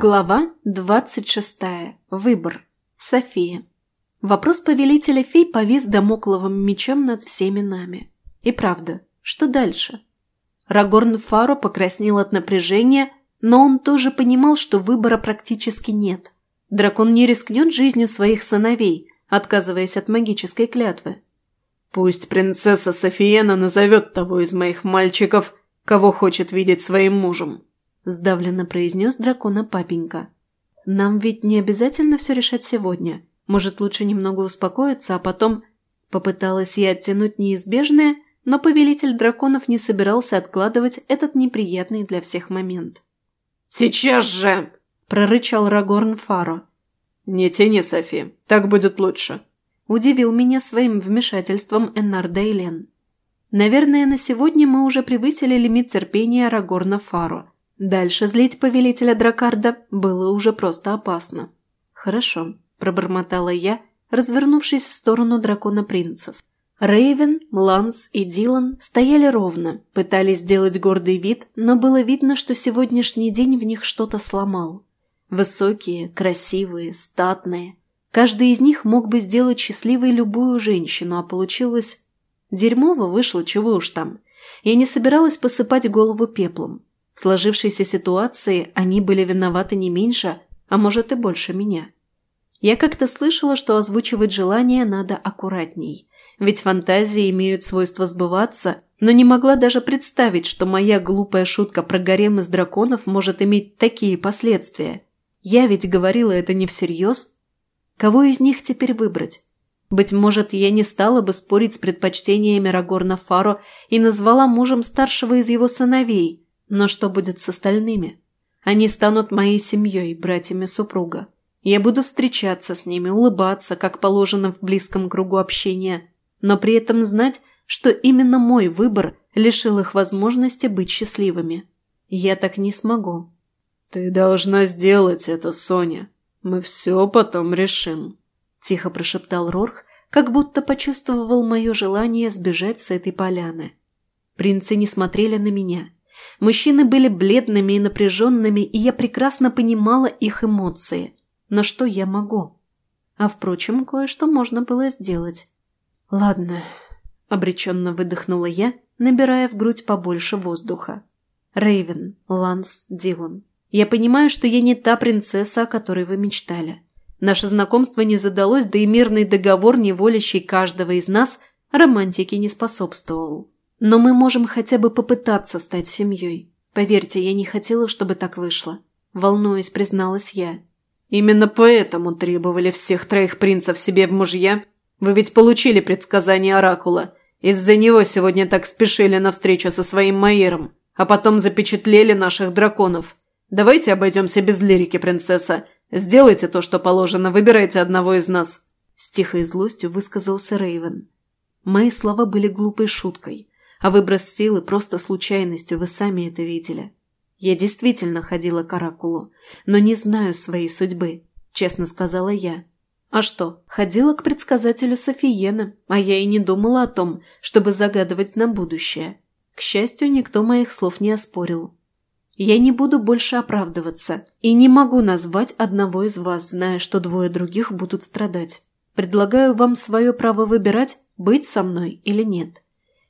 Глава 26. Выбор. София. Вопрос повелителя фей повис домокловым мечом над всеми нами. И правда, что дальше? Рагорн Фаро покраснел от напряжения, но он тоже понимал, что выбора практически нет. Дракон не рискнет жизнью своих сыновей, отказываясь от магической клятвы. «Пусть принцесса Софиена назовет того из моих мальчиков, кого хочет видеть своим мужем», – сдавленно произнес дракона папенька. «Нам ведь не обязательно все решать сегодня. Может, лучше немного успокоиться, а потом...» Попыталась я оттянуть неизбежное, но повелитель драконов не собирался откладывать этот неприятный для всех момент. «Сейчас же!» – прорычал Рагорн Фаро. «Не тяни, Софи, так будет лучше», – удивил меня своим вмешательством Эннар Дейлен. Наверное, на сегодня мы уже превысили лимит терпения Рагорна Фаро – Дальше злить повелителя Дракарда было уже просто опасно. «Хорошо», – пробормотала я, развернувшись в сторону дракона принцев. Рейвен, Ланс и Дилан стояли ровно, пытались сделать гордый вид, но было видно, что сегодняшний день в них что-то сломал. Высокие, красивые, статные. Каждый из них мог бы сделать счастливой любую женщину, а получилось... Дерьмово вышло, чего уж там. Я не собиралась посыпать голову пеплом. В сложившейся ситуации они были виноваты не меньше, а может и больше меня. Я как-то слышала, что озвучивать желания надо аккуратней, ведь фантазии имеют свойство сбываться, но не могла даже представить, что моя глупая шутка про гарем из драконов может иметь такие последствия. Я ведь говорила это не всерьез. Кого из них теперь выбрать? Быть может, я не стала бы спорить с предпочтениями Рагорна Фаро и назвала мужем старшего из его сыновей – но что будет с остальными? Они станут моей семьей, братьями супруга. Я буду встречаться с ними, улыбаться, как положено в близком кругу общения, но при этом знать, что именно мой выбор лишил их возможности быть счастливыми. Я так не смогу. «Ты должна сделать это, Соня. Мы все потом решим», – тихо прошептал Рорх, как будто почувствовал мое желание сбежать с этой поляны. Принцы не смотрели на меня – Мужчины были бледными и напряженными, и я прекрасно понимала их эмоции. Но что я могу? А впрочем, кое-что можно было сделать. «Ладно», – обреченно выдохнула я, набирая в грудь побольше воздуха. Рейвен, Ланс, Дилан. Я понимаю, что я не та принцесса, о которой вы мечтали. Наше знакомство не задалось, да и мирный договор, неволящий каждого из нас, романтике не способствовал. Но мы можем хотя бы попытаться стать семьей. Поверьте, я не хотела, чтобы так вышло. Волнуясь, призналась я. Именно поэтому требовали всех троих принцев себе в мужья. Вы ведь получили предсказание Оракула. Из-за него сегодня так спешили на встречу со своим Майером, а потом запечатлели наших драконов. Давайте обойдемся без лирики, принцесса. Сделайте то, что положено, выбирайте одного из нас. С тихой злостью высказался Рейвен. Мои слова были глупой шуткой. А выброс силы просто случайностью, вы сами это видели. Я действительно ходила к Оракулу, но не знаю своей судьбы, честно сказала я. А что, ходила к предсказателю Софиена, а я и не думала о том, чтобы загадывать на будущее. К счастью, никто моих слов не оспорил. Я не буду больше оправдываться и не могу назвать одного из вас, зная, что двое других будут страдать. Предлагаю вам свое право выбирать, быть со мной или нет.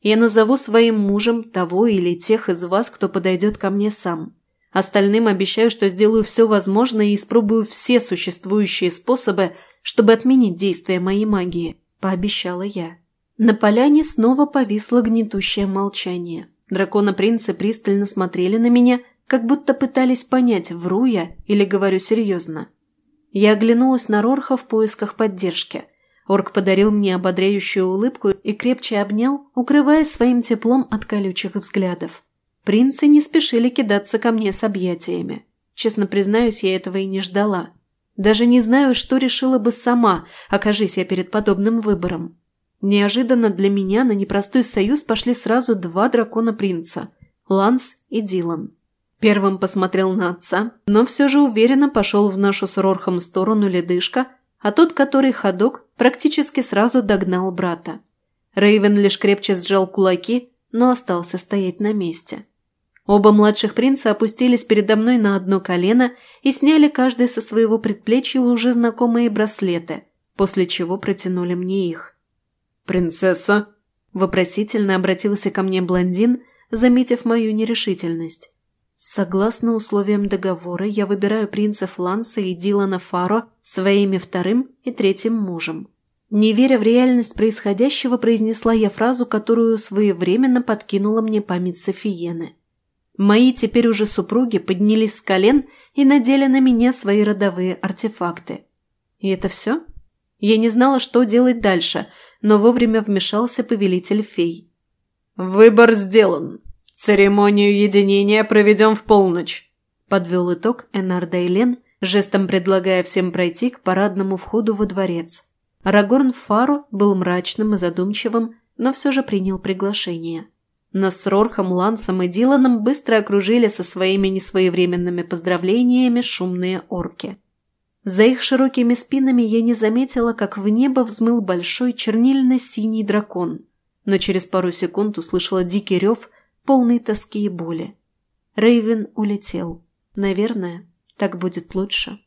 Я назову своим мужем того или тех из вас, кто подойдет ко мне сам. Остальным обещаю, что сделаю все возможное и испробую все существующие способы, чтобы отменить действие моей магии», – пообещала я. На поляне снова повисло гнетущее молчание. Дракона-принцы пристально смотрели на меня, как будто пытались понять, вру я или говорю серьезно. Я оглянулась на Рорха в поисках поддержки – Орк подарил мне ободряющую улыбку и крепче обнял, укрывая своим теплом от колючих взглядов. Принцы не спешили кидаться ко мне с объятиями. Честно признаюсь, я этого и не ждала. Даже не знаю, что решила бы сама, окажись я перед подобным выбором. Неожиданно для меня на непростой союз пошли сразу два дракона-принца – Ланс и Дилан. Первым посмотрел на отца, но все же уверенно пошел в нашу с Рорхом сторону ледышка – а тот, который ходок, практически сразу догнал брата. Рейвен лишь крепче сжал кулаки, но остался стоять на месте. Оба младших принца опустились передо мной на одно колено и сняли каждый со своего предплечья уже знакомые браслеты, после чего протянули мне их. «Принцесса?» – вопросительно обратился ко мне блондин, заметив мою нерешительность. Согласно условиям договора, я выбираю принца Фланса и Дилана Фаро своими вторым и третьим мужем. Не веря в реальность происходящего, произнесла я фразу, которую своевременно подкинула мне память Софиены. Мои теперь уже супруги поднялись с колен и надели на меня свои родовые артефакты. И это все? Я не знала, что делать дальше, но вовремя вмешался повелитель фей. «Выбор сделан. Церемонию единения проведем в полночь», – подвел итог Энар Дейлен, жестом предлагая всем пройти к парадному входу во дворец. Арагорн Фару был мрачным и задумчивым, но все же принял приглашение. Нас с Рорхом, Лансом и Диланом быстро окружили со своими несвоевременными поздравлениями шумные орки. За их широкими спинами я не заметила, как в небо взмыл большой чернильно-синий дракон, но через пару секунд услышала дикий рев, полный тоски и боли. Рейвен улетел. Наверное, так будет лучше.